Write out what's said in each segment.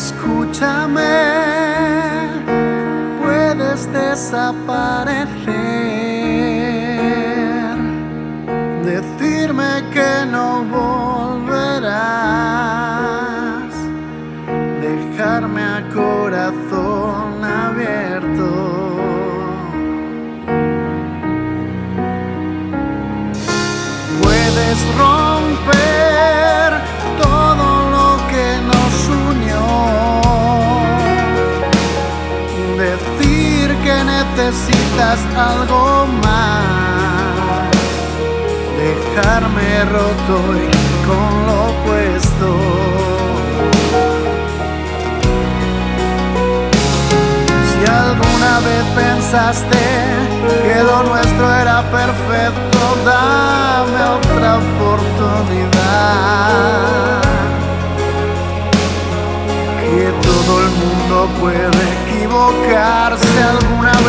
Escúchame, puedes desaparecer, algo más, dejarme roto y con lo puesto. Si alguna vez pensaste que lo nuestro era perfecto, dame otra oportunidad. Que todo el mundo puede equivocarse alguna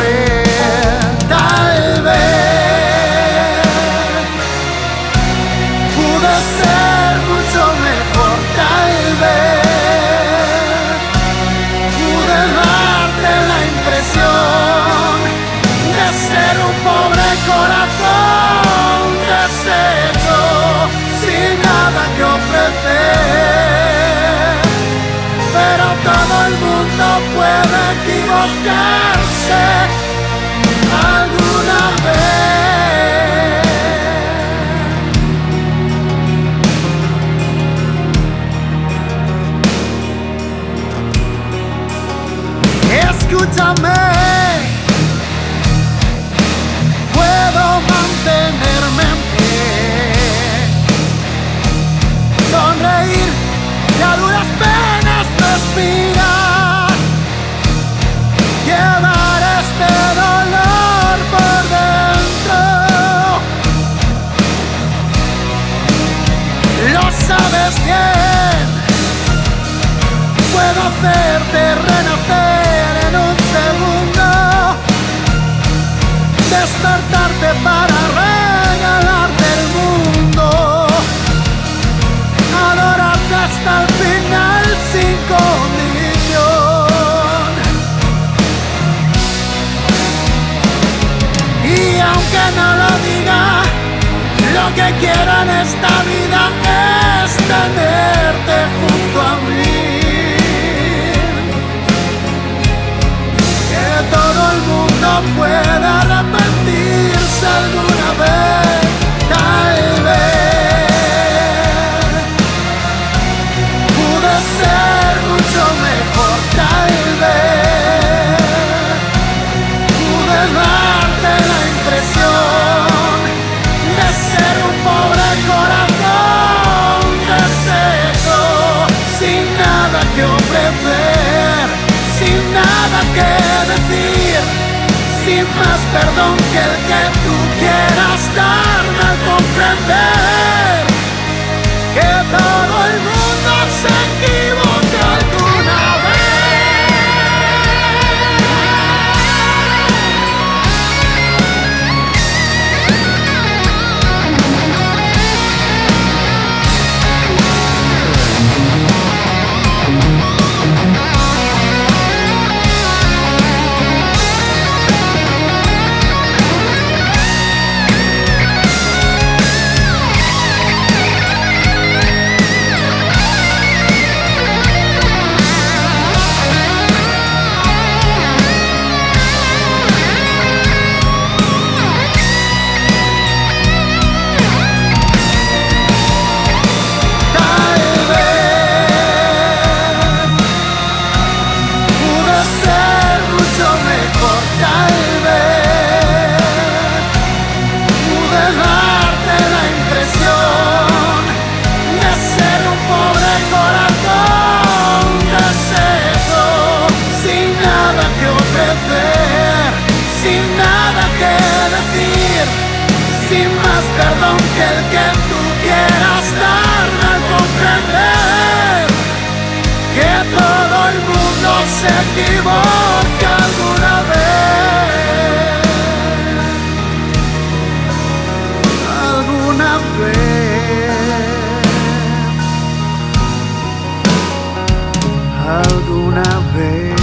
equivocarse sabes bien. Puedo hacerte renacer en un segundo, despertarte para regalarte el mundo, adorarte hasta el final sin condición. Y aunque no lo diga, lo que quiero en esta vida es tenerte junto a mí. Que todo el mundo pueda más perdón que el que tú quieras darme al comprender perdón que el que tú quieras darme al comprender que todo el mundo se equivoca alguna vez. Alguna vez. Alguna vez.